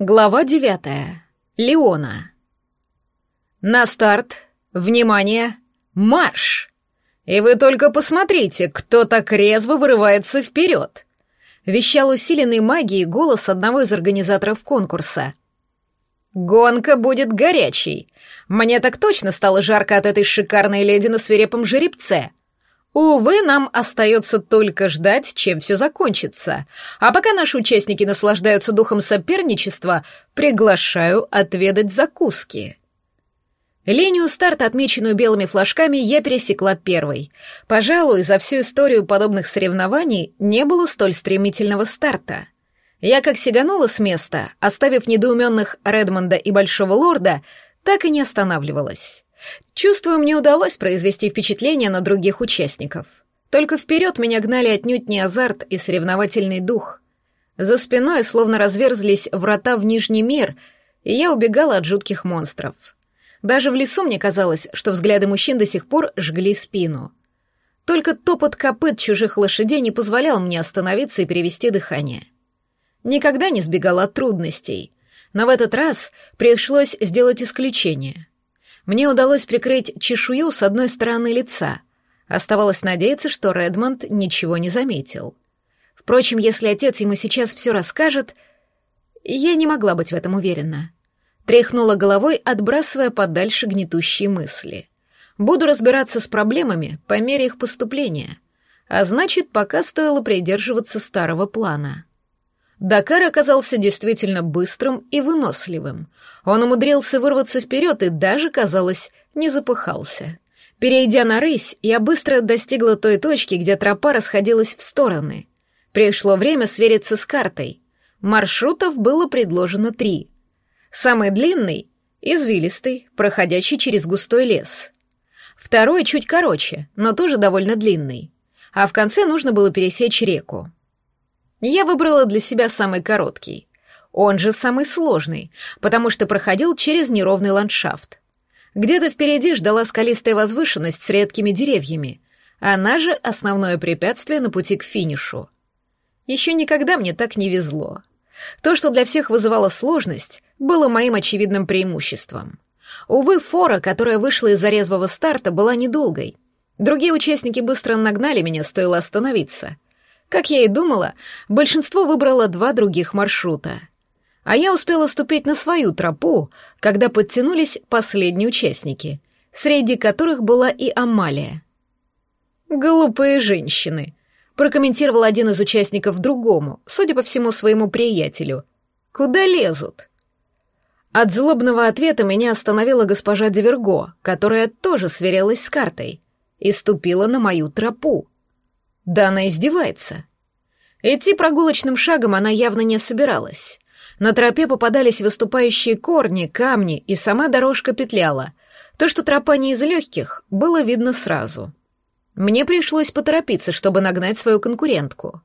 Глава девятая. Леона. На старт. Внимание. Марш! И вы только посмотрите, кто так резво вырывается вперед. Вещал усиленный магией голос одного из организаторов конкурса. Гонка будет горячей. Мне так точно стало жарко от этой шикарной леди на свирепом жеребце. Увы, нам остается только ждать, чем все закончится. А пока наши участники наслаждаются духом соперничества, приглашаю отведать закуски. Линию старта, отмеченную белыми флажками, я пересекла первой. Пожалуй, за всю историю подобных соревнований не было столь стремительного старта. Я как сиганула с места, оставив недоуменных Редмонда и Большого Лорда, так и не останавливалась. Чувствую, мне удалось произвести впечатление на других участников. Только вперед меня гнали отнюдь не азарт и соревновательный дух. За спиной словно разверзлись врата в Нижний мир, и я убегала от жутких монстров. Даже в лесу мне казалось, что взгляды мужчин до сих пор жгли спину. Только топот копыт чужих лошадей не позволял мне остановиться и перевести дыхание. Никогда не сбегала от трудностей, но в этот раз пришлось сделать исключение — мне удалось прикрыть чешую с одной стороны лица. Оставалось надеяться, что Редмонд ничего не заметил. Впрочем, если отец ему сейчас все расскажет, я не могла быть в этом уверена. Тряхнула головой, отбрасывая подальше гнетущие мысли. Буду разбираться с проблемами по мере их поступления. А значит, пока стоило придерживаться старого плана. Дакар оказался действительно быстрым и выносливым. Он умудрился вырваться вперед и даже, казалось, не запыхался. Перейдя на рысь, я быстро достигла той точки, где тропа расходилась в стороны. Пришло время свериться с картой. Маршрутов было предложено три. Самый длинный — извилистый, проходящий через густой лес. Второй чуть короче, но тоже довольно длинный. А в конце нужно было пересечь реку. Я выбрала для себя самый короткий. Он же самый сложный, потому что проходил через неровный ландшафт. Где-то впереди ждала скалистая возвышенность с редкими деревьями. Она же основное препятствие на пути к финишу. Еще никогда мне так не везло. То, что для всех вызывало сложность, было моим очевидным преимуществом. Увы, фора, которая вышла из-за резвого старта, была недолгой. Другие участники быстро нагнали меня, стоило остановиться — как я и думала, большинство выбрало два других маршрута. А я успела ступить на свою тропу, когда подтянулись последние участники, среди которых была и Амалия. «Глупые женщины», — прокомментировал один из участников другому, судя по всему, своему приятелю. «Куда лезут?» От злобного ответа меня остановила госпожа Диверго, которая тоже сверялась с картой и ступила на мою тропу. Да она издевается. Идти прогулочным шагом она явно не собиралась. На тропе попадались выступающие корни, камни, и сама дорожка петляла. То, что тропа не из легких, было видно сразу. Мне пришлось поторопиться, чтобы нагнать свою конкурентку.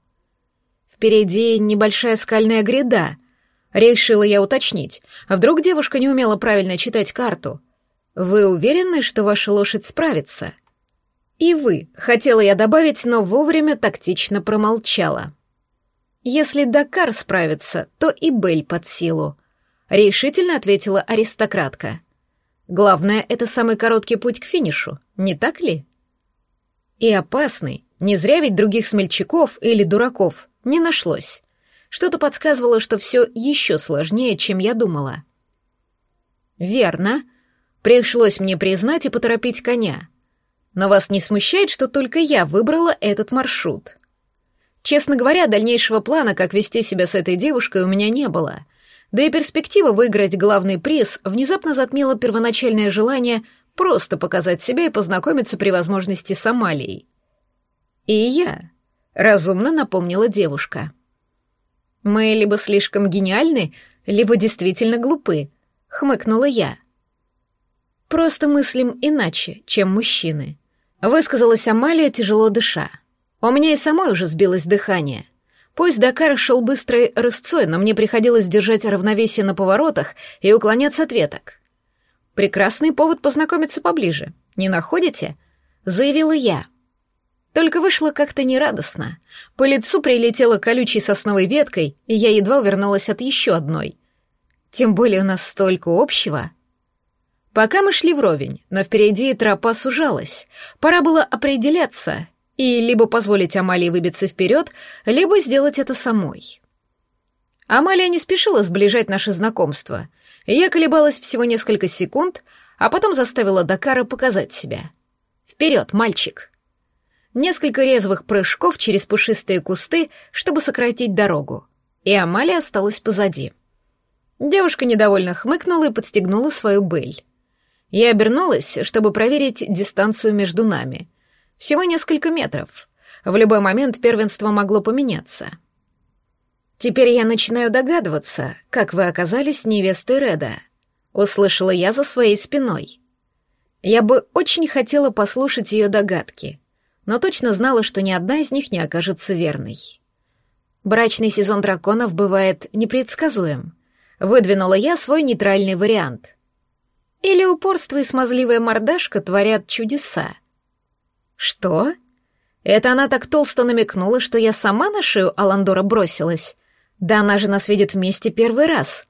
Впереди небольшая скальная гряда. Решила я уточнить. А вдруг девушка не умела правильно читать карту? Вы уверены, что ваша лошадь справится? И вы, хотела я добавить, но вовремя тактично промолчала. Если Дакар справится, то и Бель под силу, решительно ответила аристократка. Главное, это самый короткий путь к финишу, не так ли? И опасный, не зря ведь других смельчаков или дураков не нашлось. Что-то подсказывало, что все еще сложнее, чем я думала. Верно. Пришлось мне признать и поторопить коня. Но вас не смущает, что только я выбрала этот маршрут? Честно говоря, дальнейшего плана, как вести себя с этой девушкой, у меня не было. Да и перспектива выиграть главный приз внезапно затмила первоначальное желание просто показать себя и познакомиться при возможности с Амалией. И я, разумно напомнила девушка. Мы либо слишком гениальны, либо действительно глупы, хмыкнула я. Просто мыслим иначе, чем мужчины. Высказалась Амалия, тяжело дыша. У меня и самой уже сбилось дыхание. Пусть Дакар шел быстрой рысцой, но мне приходилось держать равновесие на поворотах и уклоняться от веток. «Прекрасный повод познакомиться поближе, не находите?» — заявила я. Только вышло как-то нерадостно. По лицу прилетела колючей сосновой веткой, и я едва увернулась от еще одной. Тем более у нас столько общего. Пока мы шли вровень, но впереди тропа сужалась. Пора было определяться и либо позволить Амалии выбиться вперед, либо сделать это самой. Амалия не спешила сближать наше знакомство. Я колебалась всего несколько секунд, а потом заставила Дакара показать себя. «Вперед, мальчик!» Несколько резвых прыжков через пушистые кусты, чтобы сократить дорогу, и Амалия осталась позади. Девушка недовольно хмыкнула и подстегнула свою быль. Я обернулась, чтобы проверить дистанцию между нами. Всего несколько метров. В любой момент первенство могло поменяться. «Теперь я начинаю догадываться, как вы оказались невестой Реда», — услышала я за своей спиной. Я бы очень хотела послушать ее догадки, но точно знала, что ни одна из них не окажется верной. Брачный сезон драконов бывает непредсказуем. Выдвинула я свой нейтральный вариант. Или упорство и смазливая мордашка творят чудеса. Что? Это она так толсто намекнула, что я сама на шею Аландора бросилась. Да она же нас видит вместе первый раз.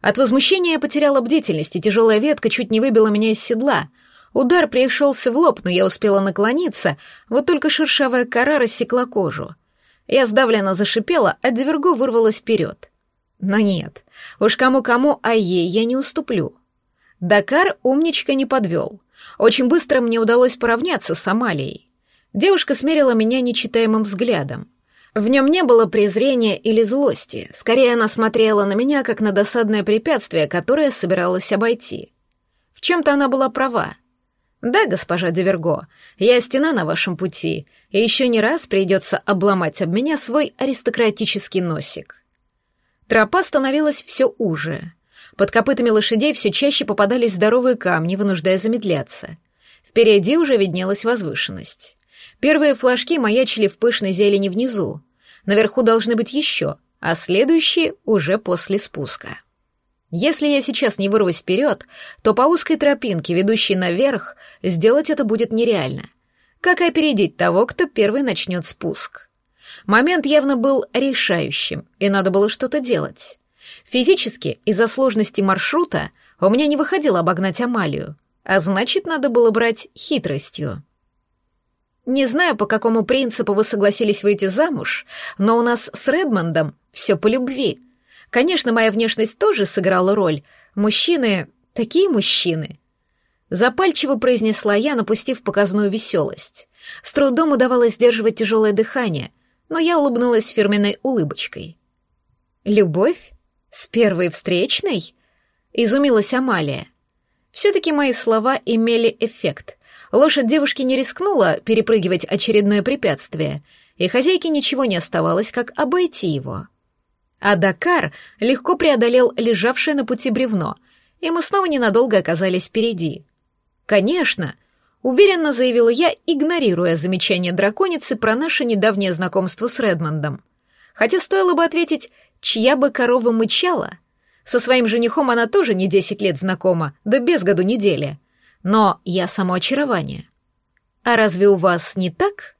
От возмущения я потеряла бдительность, и тяжелая ветка чуть не выбила меня из седла. Удар пришелся в лоб, но я успела наклониться, вот только шершавая кора рассекла кожу. Я сдавленно зашипела, а Диверго вырвалась вперед. Но нет, уж кому-кому, а ей я не уступлю. Дакар умничка не подвел. Очень быстро мне удалось поравняться с Амалией. Девушка смерила меня нечитаемым взглядом. В нем не было презрения или злости, скорее она смотрела на меня как на досадное препятствие, которое собиралась обойти. В чем-то она была права. Да, госпожа Деверго, я стена на вашем пути, и еще не раз придется обломать об меня свой аристократический носик. Тропа становилась все уже. Под копытами лошадей все чаще попадались здоровые камни, вынуждая замедляться. Впереди уже виднелась возвышенность. Первые флажки маячили в пышной зелени внизу. Наверху должны быть еще, а следующие уже после спуска. Если я сейчас не вырвусь вперед, то по узкой тропинке, ведущей наверх, сделать это будет нереально. Как и опередить того, кто первый начнет спуск? Момент явно был решающим, и надо было что-то делать. Физически, из-за сложности маршрута, у меня не выходило обогнать Амалию, а значит, надо было брать хитростью. Не знаю, по какому принципу вы согласились выйти замуж, но у нас с Редмондом все по любви. Конечно, моя внешность тоже сыграла роль. Мужчины — такие мужчины. Запальчиво произнесла я, напустив показную веселость. С трудом удавалось сдерживать тяжелое дыхание, но я улыбнулась фирменной улыбочкой. «Любовь?» «С первой встречной?» — изумилась Амалия. Все-таки мои слова имели эффект. Лошадь девушки не рискнула перепрыгивать очередное препятствие, и хозяйке ничего не оставалось, как обойти его. А Дакар легко преодолел лежавшее на пути бревно, и мы снова ненадолго оказались впереди. «Конечно!» — уверенно заявила я, игнорируя замечание драконицы про наше недавнее знакомство с Редмондом. Хотя стоило бы ответить чья бы корова мычала. Со своим женихом она тоже не десять лет знакома, да без году недели. Но я само очарование. А разве у вас не так?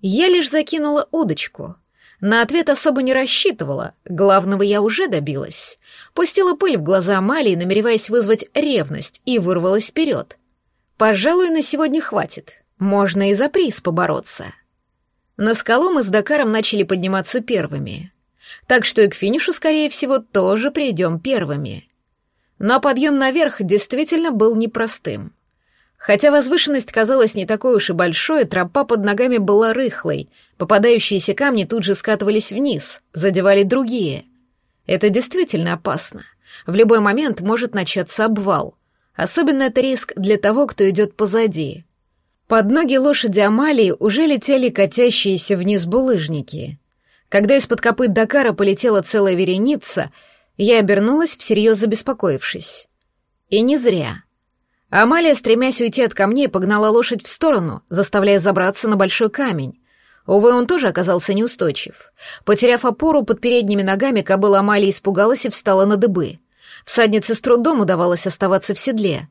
Я лишь закинула удочку. На ответ особо не рассчитывала, главного я уже добилась. Пустила пыль в глаза Амалии, намереваясь вызвать ревность, и вырвалась вперед. Пожалуй, на сегодня хватит. Можно и за приз побороться. На скалу мы с Дакаром начали подниматься первыми так что и к финишу, скорее всего, тоже придем первыми. Но подъем наверх действительно был непростым. Хотя возвышенность казалась не такой уж и большой, тропа под ногами была рыхлой, попадающиеся камни тут же скатывались вниз, задевали другие. Это действительно опасно. В любой момент может начаться обвал. Особенно это риск для того, кто идет позади. Под ноги лошади Амалии уже летели катящиеся вниз булыжники. Когда из-под копыт Дакара полетела целая вереница, я обернулась, всерьез забеспокоившись. И не зря. Амалия, стремясь уйти от камней, погнала лошадь в сторону, заставляя забраться на большой камень. Увы, он тоже оказался неустойчив. Потеряв опору под передними ногами, кобыла Амалии испугалась и встала на дыбы. Всаднице с трудом удавалось оставаться в седле.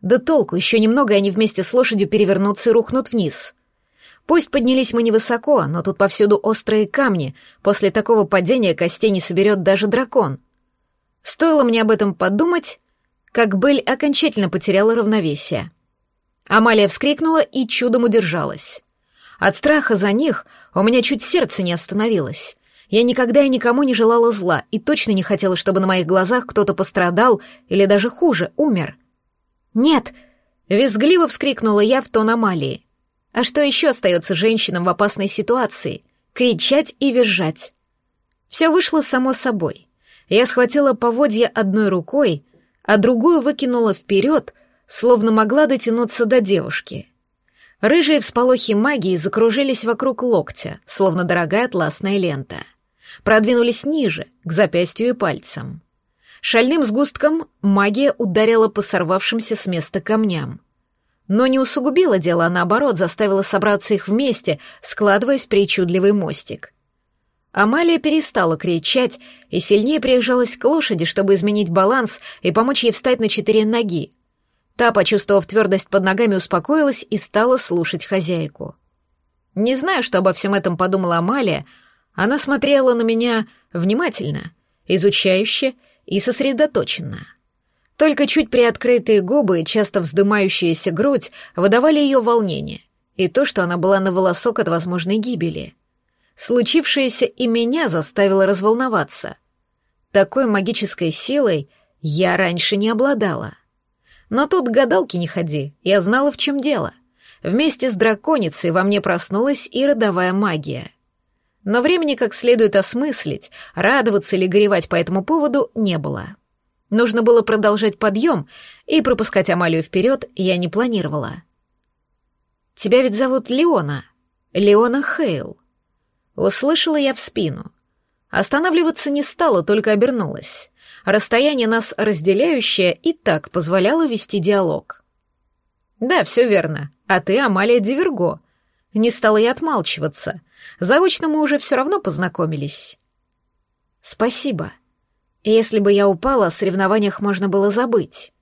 Да толку, еще немного, и они вместе с лошадью перевернутся и рухнут вниз. Пусть поднялись мы невысоко, но тут повсюду острые камни. После такого падения костей не соберет даже дракон. Стоило мне об этом подумать, как Бель окончательно потеряла равновесие. Амалия вскрикнула и чудом удержалась. От страха за них у меня чуть сердце не остановилось. Я никогда и никому не желала зла и точно не хотела, чтобы на моих глазах кто-то пострадал или даже хуже, умер. «Нет!» — визгливо вскрикнула я в тон Амалии. А что еще остается женщинам в опасной ситуации? Кричать и визжать. Все вышло само собой. Я схватила поводья одной рукой, а другую выкинула вперед, словно могла дотянуться до девушки. Рыжие всполохи магии закружились вокруг локтя, словно дорогая атласная лента. Продвинулись ниже, к запястью и пальцам. Шальным сгустком магия ударила по сорвавшимся с места камням. Но не усугубила дело, а наоборот заставила собраться их вместе, складываясь причудливый мостик. Амалия перестала кричать и сильнее приезжалась к лошади, чтобы изменить баланс и помочь ей встать на четыре ноги. Та, почувствовав твердость под ногами, успокоилась и стала слушать хозяйку. Не знаю, что обо всем этом подумала Амалия, она смотрела на меня внимательно, изучающе и сосредоточенно. Только чуть приоткрытые губы и часто вздымающаяся грудь выдавали ее волнение и то, что она была на волосок от возможной гибели. Случившееся и меня заставило разволноваться. Такой магической силой я раньше не обладала. Но тут гадалки не ходи, я знала, в чем дело. Вместе с драконицей во мне проснулась и родовая магия — но времени как следует осмыслить, радоваться или горевать по этому поводу не было. Нужно было продолжать подъем, и пропускать Амалию вперед я не планировала. «Тебя ведь зовут Леона. Леона Хейл». Услышала я в спину. Останавливаться не стала, только обернулась. Расстояние нас разделяющее и так позволяло вести диалог. «Да, все верно. А ты Амалия Диверго». Не стала я отмалчиваться. Заочно мы уже все равно познакомились. Спасибо. Если бы я упала, о соревнованиях можно было забыть.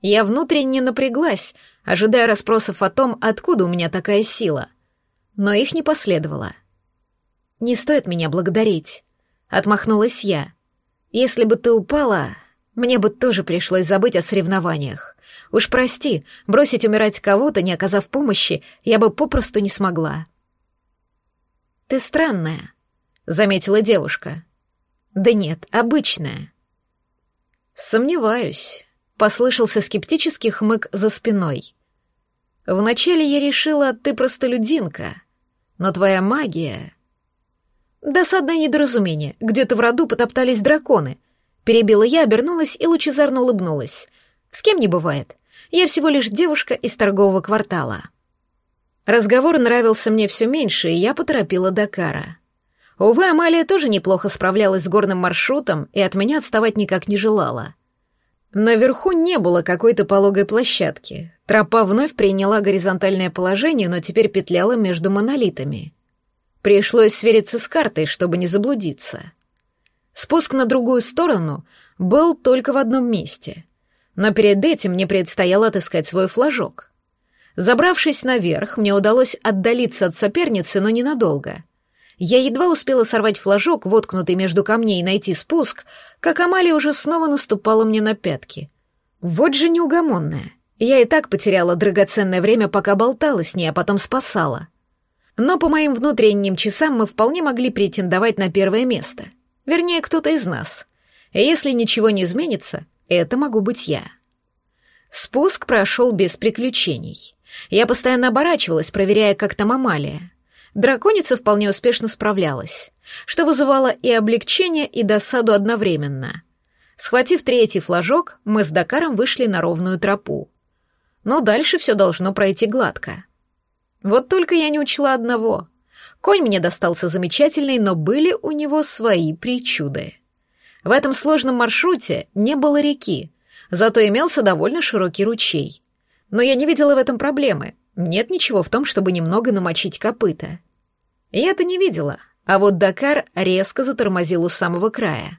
Я внутренне напряглась, ожидая расспросов о том, откуда у меня такая сила. Но их не последовало. «Не стоит меня благодарить», — отмахнулась я. «Если бы ты упала, мне бы тоже пришлось забыть о соревнованиях. Уж прости, бросить умирать кого-то, не оказав помощи, я бы попросту не смогла». «Ты странная», — заметила девушка. «Да нет, обычная». «Сомневаюсь», — послышался скептический хмык за спиной. «Вначале я решила, ты простолюдинка, но твоя магия...» «Досадное недоразумение. Где-то в роду потоптались драконы». Перебила я, обернулась и лучезарно улыбнулась. «С кем не бывает. Я всего лишь девушка из торгового квартала». Разговор нравился мне все меньше, и я поторопила Дакара. Увы, Амалия тоже неплохо справлялась с горным маршрутом и от меня отставать никак не желала. Наверху не было какой-то пологой площадки. Тропа вновь приняла горизонтальное положение, но теперь петляла между монолитами. Пришлось свериться с картой, чтобы не заблудиться. Спуск на другую сторону был только в одном месте. Но перед этим мне предстояло отыскать свой флажок. Забравшись наверх, мне удалось отдалиться от соперницы, но ненадолго. Я едва успела сорвать флажок, воткнутый между камней, и найти спуск, как Амалия уже снова наступала мне на пятки. Вот же неугомонная. Я и так потеряла драгоценное время, пока болтала с ней, а потом спасала. Но по моим внутренним часам мы вполне могли претендовать на первое место. Вернее, кто-то из нас. Если ничего не изменится, это могу быть я. Спуск прошел без приключений. Я постоянно оборачивалась, проверяя, как там Амалия. Драконица вполне успешно справлялась, что вызывало и облегчение, и досаду одновременно. Схватив третий флажок, мы с Дакаром вышли на ровную тропу. Но дальше все должно пройти гладко. Вот только я не учла одного. Конь мне достался замечательный, но были у него свои причуды. В этом сложном маршруте не было реки, зато имелся довольно широкий ручей. Но я не видела в этом проблемы. Нет ничего в том, чтобы немного намочить копыта. Я это не видела, а вот Дакар резко затормозил у самого края.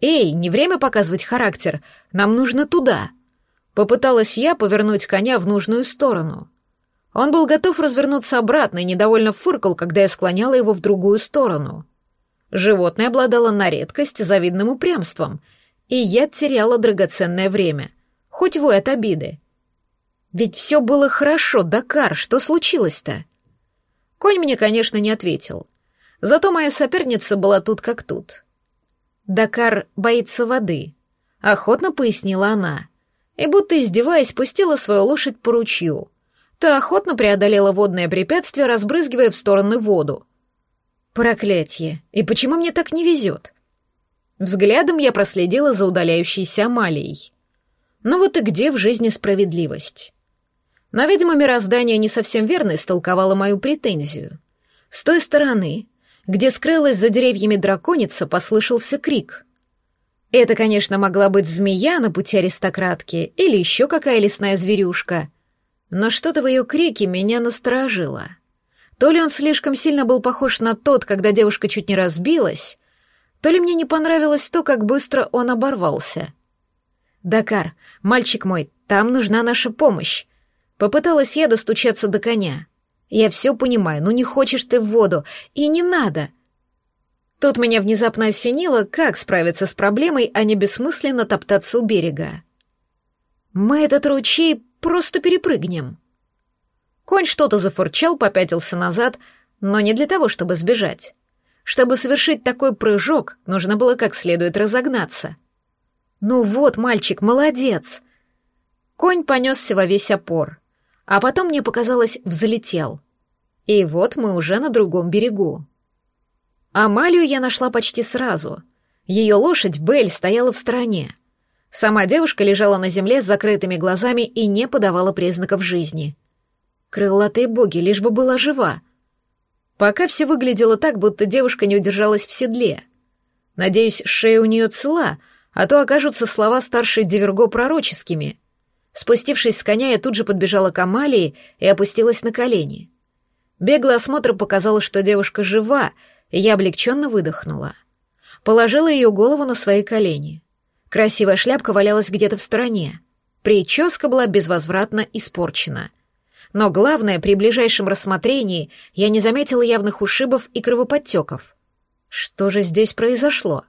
«Эй, не время показывать характер, нам нужно туда!» Попыталась я повернуть коня в нужную сторону. Он был готов развернуться обратно и недовольно фыркал, когда я склоняла его в другую сторону. Животное обладало на редкость завидным упрямством, и я теряла драгоценное время, хоть вой от обиды. Ведь все было хорошо, Дакар, что случилось-то? Конь мне, конечно, не ответил. Зато моя соперница была тут как тут. Дакар боится воды, охотно пояснила она, и будто издеваясь, пустила свою лошадь по ручью. Та охотно преодолела водное препятствие, разбрызгивая в стороны воду. Проклятье! И почему мне так не везет? Взглядом я проследила за удаляющейся Амалией. Но вот и где в жизни справедливость? Но, видимо, мироздание не совсем верно истолковало мою претензию. С той стороны, где скрылась за деревьями драконица, послышался крик. Это, конечно, могла быть змея на пути аристократки или еще какая лесная зверюшка, но что-то в ее крике меня насторожило. То ли он слишком сильно был похож на тот, когда девушка чуть не разбилась, то ли мне не понравилось то, как быстро он оборвался. «Дакар, мальчик мой, там нужна наша помощь!» Попыталась я достучаться до коня. «Я все понимаю, ну не хочешь ты в воду, и не надо!» Тут меня внезапно осенило, как справиться с проблемой, а не бессмысленно топтаться у берега. «Мы этот ручей просто перепрыгнем!» Конь что-то зафурчал, попятился назад, но не для того, чтобы сбежать. Чтобы совершить такой прыжок, нужно было как следует разогнаться. «Ну вот, мальчик, молодец!» Конь понесся во весь опор, а потом, мне показалось, взлетел. И вот мы уже на другом берегу. Амалию я нашла почти сразу. Ее лошадь, Бель, стояла в стороне. Сама девушка лежала на земле с закрытыми глазами и не подавала признаков жизни. Крылатые боги, лишь бы была жива. Пока все выглядело так, будто девушка не удержалась в седле. Надеюсь, шея у нее цела, а то окажутся слова старшей Диверго пророческими. Спустившись с коня, я тут же подбежала к Амалии и опустилась на колени. Беглый осмотр показал, что девушка жива, и я облегченно выдохнула. Положила ее голову на свои колени. Красивая шляпка валялась где-то в стороне. Прическа была безвозвратно испорчена — но главное, при ближайшем рассмотрении я не заметила явных ушибов и кровоподтеков. Что же здесь произошло?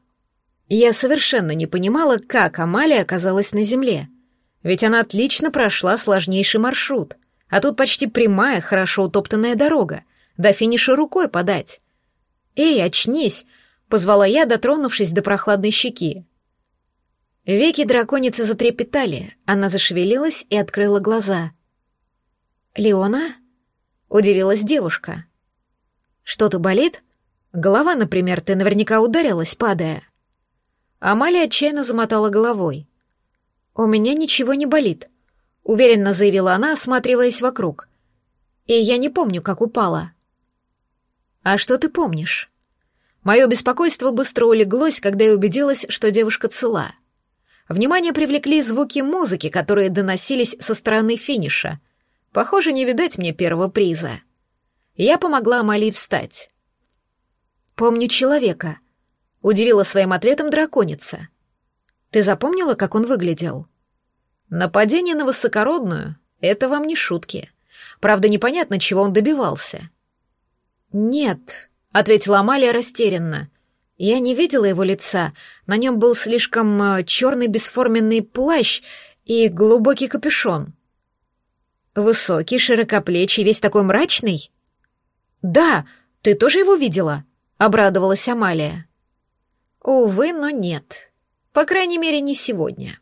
Я совершенно не понимала, как Амалия оказалась на земле. Ведь она отлично прошла сложнейший маршрут, а тут почти прямая, хорошо утоптанная дорога, до финиша рукой подать. «Эй, очнись!» — позвала я, дотронувшись до прохладной щеки. Веки драконицы затрепетали, она зашевелилась и открыла глаза — «Леона?» — удивилась девушка. «Что-то болит? Голова, например, ты наверняка ударилась, падая». Амалия отчаянно замотала головой. «У меня ничего не болит», — уверенно заявила она, осматриваясь вокруг. «И я не помню, как упала». «А что ты помнишь?» Мое беспокойство быстро улеглось, когда я убедилась, что девушка цела. Внимание привлекли звуки музыки, которые доносились со стороны финиша — Похоже, не видать мне первого приза. Я помогла Амали встать. «Помню человека», — удивила своим ответом драконица. «Ты запомнила, как он выглядел?» «Нападение на высокородную — это вам не шутки. Правда, непонятно, чего он добивался». «Нет», — ответила Амалия растерянно. «Я не видела его лица. На нем был слишком э, черный бесформенный плащ и глубокий капюшон». Высокий, широкоплечий, весь такой мрачный? Да, ты тоже его видела? Обрадовалась Амалия. Увы, но нет. По крайней мере, не сегодня.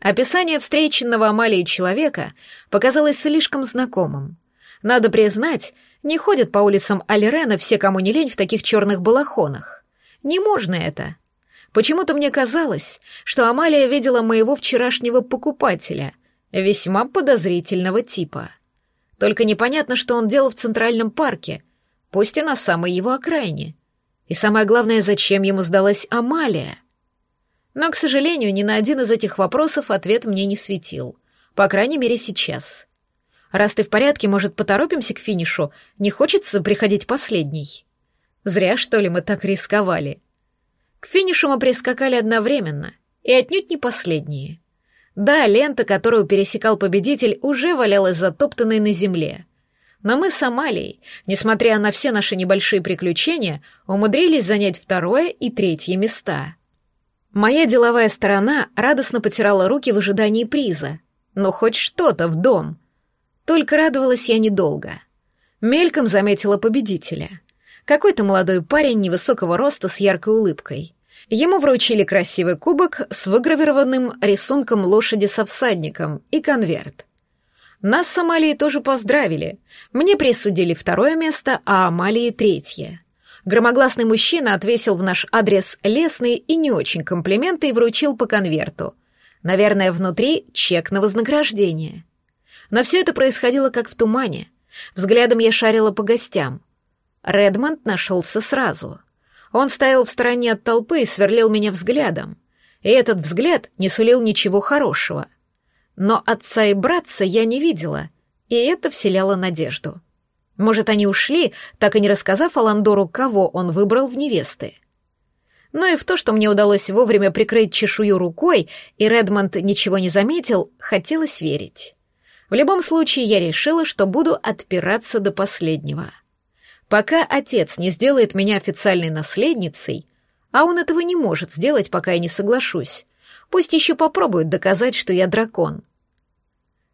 Описание встреченного Амалией человека показалось слишком знакомым. Надо признать, не ходят по улицам Альрена все, кому не лень, в таких черных балахонах. Не можно это. Почему-то мне казалось, что Амалия видела моего вчерашнего покупателя — весьма подозрительного типа. Только непонятно, что он делал в Центральном парке, пусть и на самой его окраине. И самое главное, зачем ему сдалась Амалия? Но, к сожалению, ни на один из этих вопросов ответ мне не светил. По крайней мере, сейчас. Раз ты в порядке, может, поторопимся к финишу? Не хочется приходить последней? Зря, что ли, мы так рисковали. К финишу мы прискакали одновременно, и отнюдь не последние. Да, лента, которую пересекал победитель, уже валялась затоптанной на земле. Но мы с Амалией, несмотря на все наши небольшие приключения, умудрились занять второе и третье места. Моя деловая сторона радостно потирала руки в ожидании приза. Но хоть что-то в дом. Только радовалась я недолго. Мельком заметила победителя. Какой-то молодой парень невысокого роста с яркой улыбкой. Ему вручили красивый кубок с выгравированным рисунком лошади со всадником и конверт. Нас с Амалией тоже поздравили. Мне присудили второе место, а Амалии — третье. Громогласный мужчина отвесил в наш адрес лесные и не очень комплименты и вручил по конверту. Наверное, внутри чек на вознаграждение. Но все это происходило как в тумане. Взглядом я шарила по гостям. Редмонд нашелся сразу — он стоял в стороне от толпы и сверлил меня взглядом. И этот взгляд не сулил ничего хорошего. Но отца и братца я не видела, и это вселяло надежду. Может, они ушли, так и не рассказав Аландору, кого он выбрал в невесты. Но и в то, что мне удалось вовремя прикрыть чешую рукой, и Редмонд ничего не заметил, хотелось верить. В любом случае, я решила, что буду отпираться до последнего. — Пока отец не сделает меня официальной наследницей, а он этого не может сделать, пока я не соглашусь, пусть еще попробует доказать, что я дракон.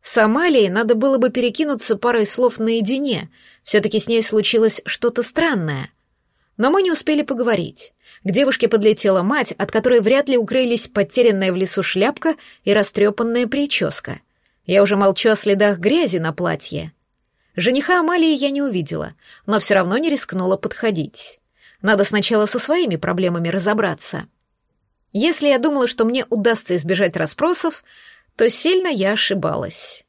С Амалией надо было бы перекинуться парой слов наедине, все-таки с ней случилось что-то странное. Но мы не успели поговорить. К девушке подлетела мать, от которой вряд ли укрылись потерянная в лесу шляпка и растрепанная прическа. Я уже молчу о следах грязи на платье. Жениха Амалии я не увидела, но все равно не рискнула подходить. Надо сначала со своими проблемами разобраться. Если я думала, что мне удастся избежать расспросов, то сильно я ошибалась.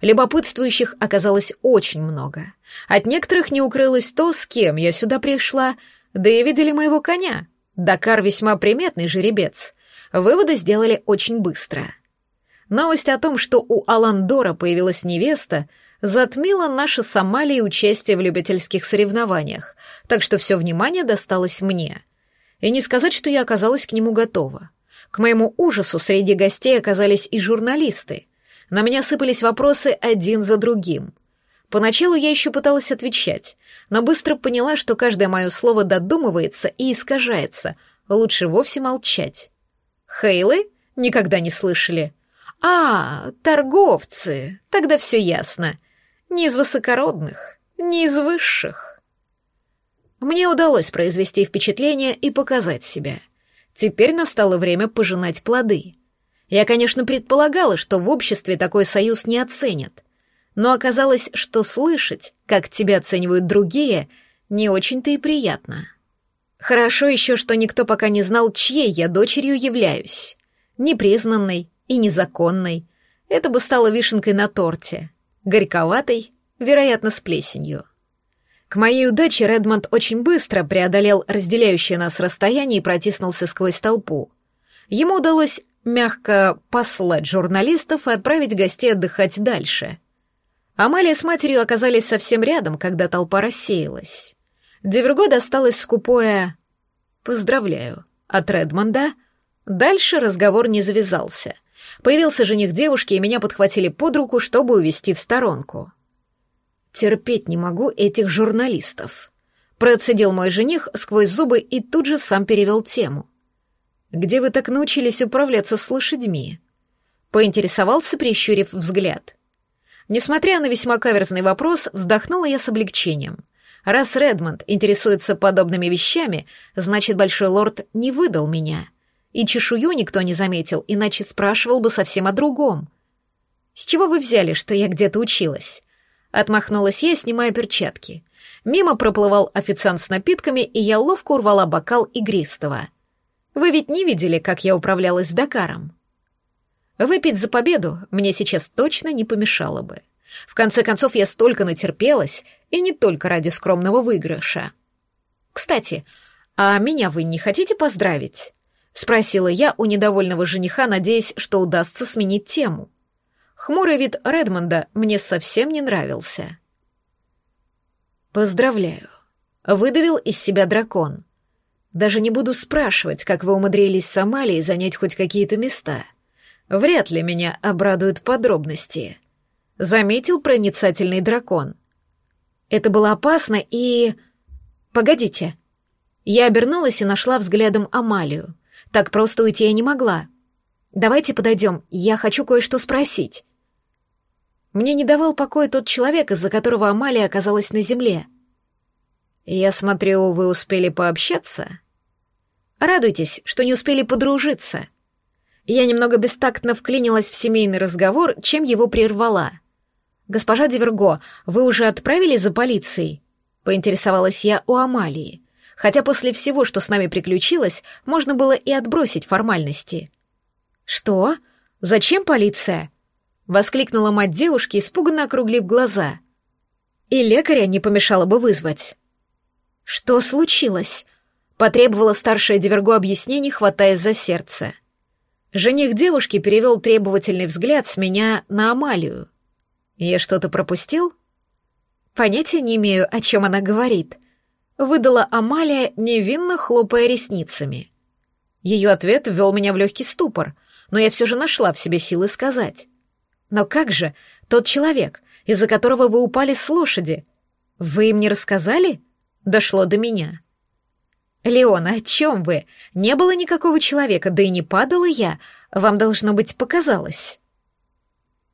Любопытствующих оказалось очень много. От некоторых не укрылось то, с кем я сюда пришла, да и видели моего коня. Дакар весьма приметный жеребец. Выводы сделали очень быстро. Новость о том, что у Аландора появилась невеста — затмило наше с Амалией участие в любительских соревнованиях, так что все внимание досталось мне. И не сказать, что я оказалась к нему готова. К моему ужасу среди гостей оказались и журналисты. На меня сыпались вопросы один за другим. Поначалу я еще пыталась отвечать, но быстро поняла, что каждое мое слово додумывается и искажается. Лучше вовсе молчать. Хейлы? Никогда не слышали. А, торговцы. Тогда все ясно. Не из высокородных, не из высших. Мне удалось произвести впечатление и показать себя. Теперь настало время пожинать плоды. Я, конечно, предполагала, что в обществе такой союз не оценят, но оказалось, что слышать, как тебя оценивают другие, не очень-то и приятно. Хорошо еще, что никто пока не знал, чьей я дочерью являюсь. Непризнанной и незаконной. Это бы стало вишенкой на торте горьковатый, вероятно, с плесенью. К моей удаче Редмонд очень быстро преодолел разделяющее нас расстояние и протиснулся сквозь толпу. Ему удалось мягко послать журналистов и отправить гостей отдыхать дальше. Амалия с матерью оказались совсем рядом, когда толпа рассеялась. Деверго досталось скупое «Поздравляю» от Редмонда. Дальше разговор не завязался — Появился жених девушки, и меня подхватили под руку, чтобы увести в сторонку. Терпеть не могу этих журналистов. Процедил мой жених сквозь зубы и тут же сам перевел тему. «Где вы так научились управляться с лошадьми?» Поинтересовался, прищурив взгляд. Несмотря на весьма каверзный вопрос, вздохнула я с облегчением. Раз Редмонд интересуется подобными вещами, значит, Большой Лорд не выдал меня — и чешую никто не заметил, иначе спрашивал бы совсем о другом. «С чего вы взяли, что я где-то училась?» Отмахнулась я, снимая перчатки. Мимо проплывал официант с напитками, и я ловко урвала бокал игристого. «Вы ведь не видели, как я управлялась с Дакаром?» Выпить за победу мне сейчас точно не помешало бы. В конце концов, я столько натерпелась, и не только ради скромного выигрыша. Кстати, а меня вы не хотите поздравить? — спросила я у недовольного жениха, надеясь, что удастся сменить тему. Хмурый вид Редмонда мне совсем не нравился. «Поздравляю», — выдавил из себя дракон. «Даже не буду спрашивать, как вы умудрились с Амалией занять хоть какие-то места. Вряд ли меня обрадуют подробности», — заметил проницательный дракон. Это было опасно и... Погодите. Я обернулась и нашла взглядом Амалию. Так просто уйти я не могла. Давайте подойдем, я хочу кое-что спросить. Мне не давал покоя тот человек, из-за которого Амалия оказалась на земле. Я смотрю, вы успели пообщаться? Радуйтесь, что не успели подружиться. Я немного бестактно вклинилась в семейный разговор, чем его прервала. «Госпожа Диверго, вы уже отправили за полицией?» — поинтересовалась я у Амалии. Хотя после всего, что с нами приключилось, можно было и отбросить формальности. «Что? Зачем полиция?» — воскликнула мать девушки, испуганно округлив глаза. «И лекаря не помешало бы вызвать». «Что случилось?» — потребовала старшая Диверго объяснений, хватаясь за сердце. Жених девушки перевел требовательный взгляд с меня на Амалию. «Я что-то пропустил?» «Понятия не имею, о чем она говорит», — выдала Амалия, невинно хлопая ресницами. Ее ответ ввел меня в легкий ступор, но я все же нашла в себе силы сказать. «Но как же, тот человек, из-за которого вы упали с лошади? Вы им не рассказали?» Дошло до меня. «Леона, о чем вы? Не было никакого человека, да и не падала я. Вам, должно быть, показалось».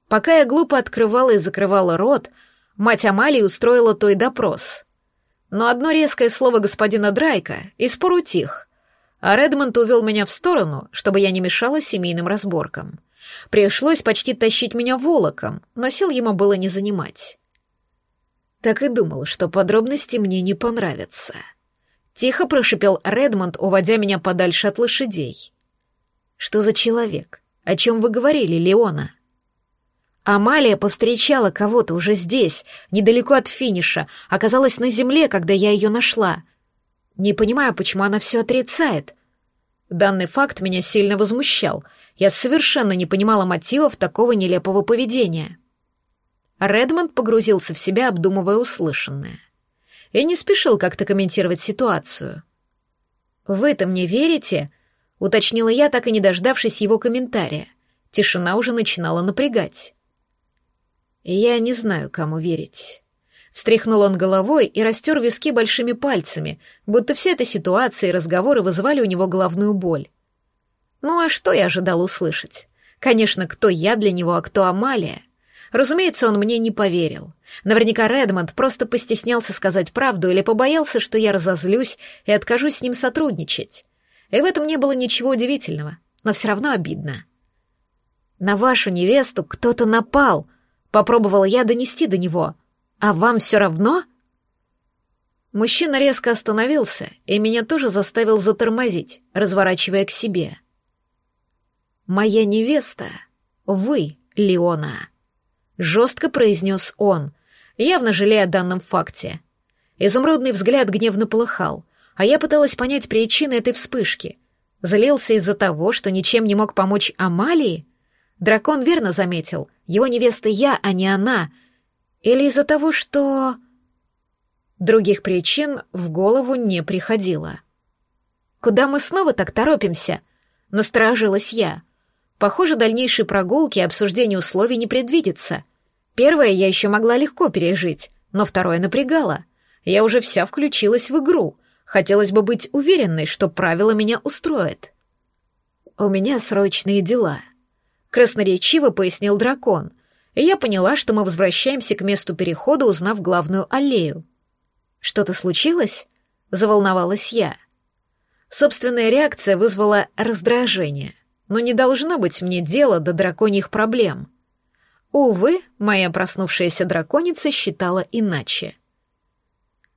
Пока я глупо открывала и закрывала рот, мать Амалии устроила той допрос. Но одно резкое слово господина Драйка, и спор утих, а Редмонд увел меня в сторону, чтобы я не мешала семейным разборкам. Пришлось почти тащить меня волоком, но сил ему было не занимать. Так и думал, что подробности мне не понравятся. Тихо прошипел Редмонд, уводя меня подальше от лошадей. «Что за человек? О чем вы говорили, Леона?» Амалия повстречала кого-то уже здесь, недалеко от финиша, оказалась на земле, когда я ее нашла. Не понимаю, почему она все отрицает. Данный факт меня сильно возмущал. Я совершенно не понимала мотивов такого нелепого поведения. Редмонд погрузился в себя, обдумывая услышанное. И не спешил как-то комментировать ситуацию. «Вы-то мне верите?» — уточнила я, так и не дождавшись его комментария. Тишина уже начинала напрягать. «Я не знаю, кому верить». Встряхнул он головой и растер виски большими пальцами, будто вся эта ситуация и разговоры вызывали у него головную боль. Ну а что я ожидал услышать? Конечно, кто я для него, а кто Амалия? Разумеется, он мне не поверил. Наверняка Редмонд просто постеснялся сказать правду или побоялся, что я разозлюсь и откажусь с ним сотрудничать. И в этом не было ничего удивительного, но все равно обидно. «На вашу невесту кто-то напал», — попробовала я донести до него. «А вам все равно?» Мужчина резко остановился и меня тоже заставил затормозить, разворачивая к себе. «Моя невеста — вы, Леона», — жестко произнес он, явно жалея о данном факте. Изумрудный взгляд гневно полыхал, а я пыталась понять причины этой вспышки. Злился из-за того, что ничем не мог помочь Амалии? Дракон верно заметил, его невеста я, а не она. Или из-за того, что... Других причин в голову не приходило. «Куда мы снова так торопимся?» — насторожилась я. Похоже, дальнейшей прогулки и обсуждения условий не предвидится. Первое я еще могла легко пережить, но второе напрягало. Я уже вся включилась в игру. Хотелось бы быть уверенной, что правила меня устроят. «У меня срочные дела», — красноречиво пояснил дракон, и я поняла, что мы возвращаемся к месту перехода, узнав главную аллею. «Что-то случилось?» — заволновалась я. Собственная реакция вызвала раздражение но не должно быть мне дела до драконьих проблем. Увы, моя проснувшаяся драконица считала иначе.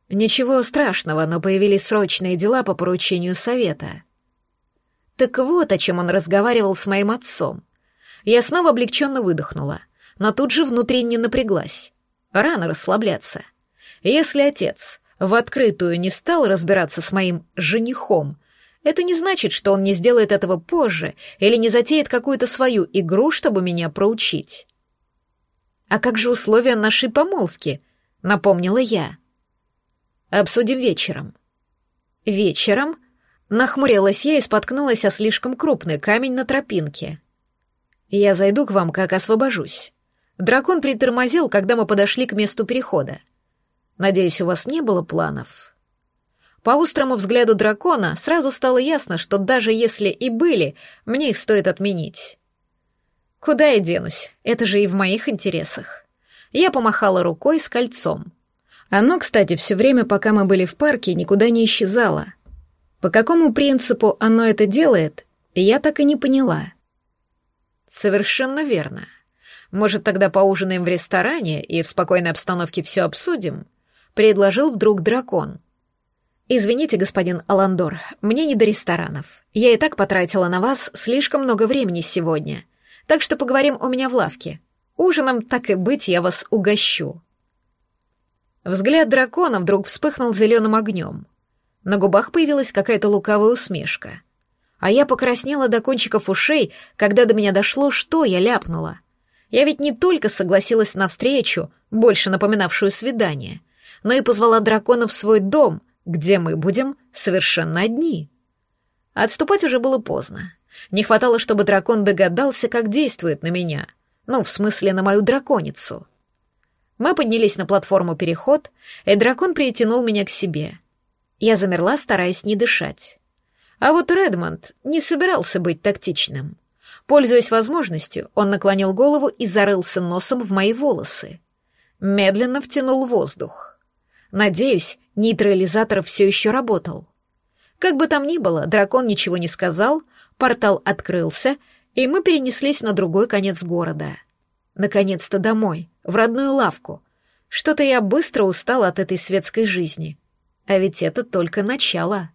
Ничего страшного, но появились срочные дела по поручению совета. Так вот, о чем он разговаривал с моим отцом. Я снова облегченно выдохнула, но тут же внутренне напряглась. Рано расслабляться. Если отец в открытую не стал разбираться с моим женихом, это не значит, что он не сделает этого позже или не затеет какую-то свою игру, чтобы меня проучить. «А как же условия нашей помолвки?» — напомнила я. «Обсудим вечером». «Вечером?» — нахмурилась я и споткнулась о слишком крупный камень на тропинке. «Я зайду к вам, как освобожусь». Дракон притормозил, когда мы подошли к месту перехода. Надеюсь, у вас не было планов?» По острому взгляду дракона сразу стало ясно, что даже если и были, мне их стоит отменить. Куда я денусь? Это же и в моих интересах. Я помахала рукой с кольцом. Оно, кстати, все время, пока мы были в парке, никуда не исчезало. По какому принципу оно это делает, я так и не поняла. Совершенно верно. Может, тогда поужинаем в ресторане и в спокойной обстановке все обсудим? Предложил вдруг дракон. Извините, господин Аландор, мне не до ресторанов. Я и так потратила на вас слишком много времени сегодня. Так что поговорим у меня в лавке. Ужином, так и быть, я вас угощу. Взгляд дракона вдруг вспыхнул зеленым огнем. На губах появилась какая-то лукавая усмешка. А я покраснела до кончиков ушей, когда до меня дошло, что я ляпнула. Я ведь не только согласилась на встречу, больше напоминавшую свидание, но и позвала дракона в свой дом, где мы будем совершенно одни. Отступать уже было поздно. Не хватало, чтобы дракон догадался, как действует на меня. Ну, в смысле, на мою драконицу. Мы поднялись на платформу «Переход», и дракон притянул меня к себе. Я замерла, стараясь не дышать. А вот Редмонд не собирался быть тактичным. Пользуясь возможностью, он наклонил голову и зарылся носом в мои волосы. Медленно втянул воздух. Надеюсь, нейтрализатор все еще работал. Как бы там ни было, дракон ничего не сказал, портал открылся, и мы перенеслись на другой конец города. Наконец-то домой, в родную лавку. Что-то я быстро устала от этой светской жизни. А ведь это только начало.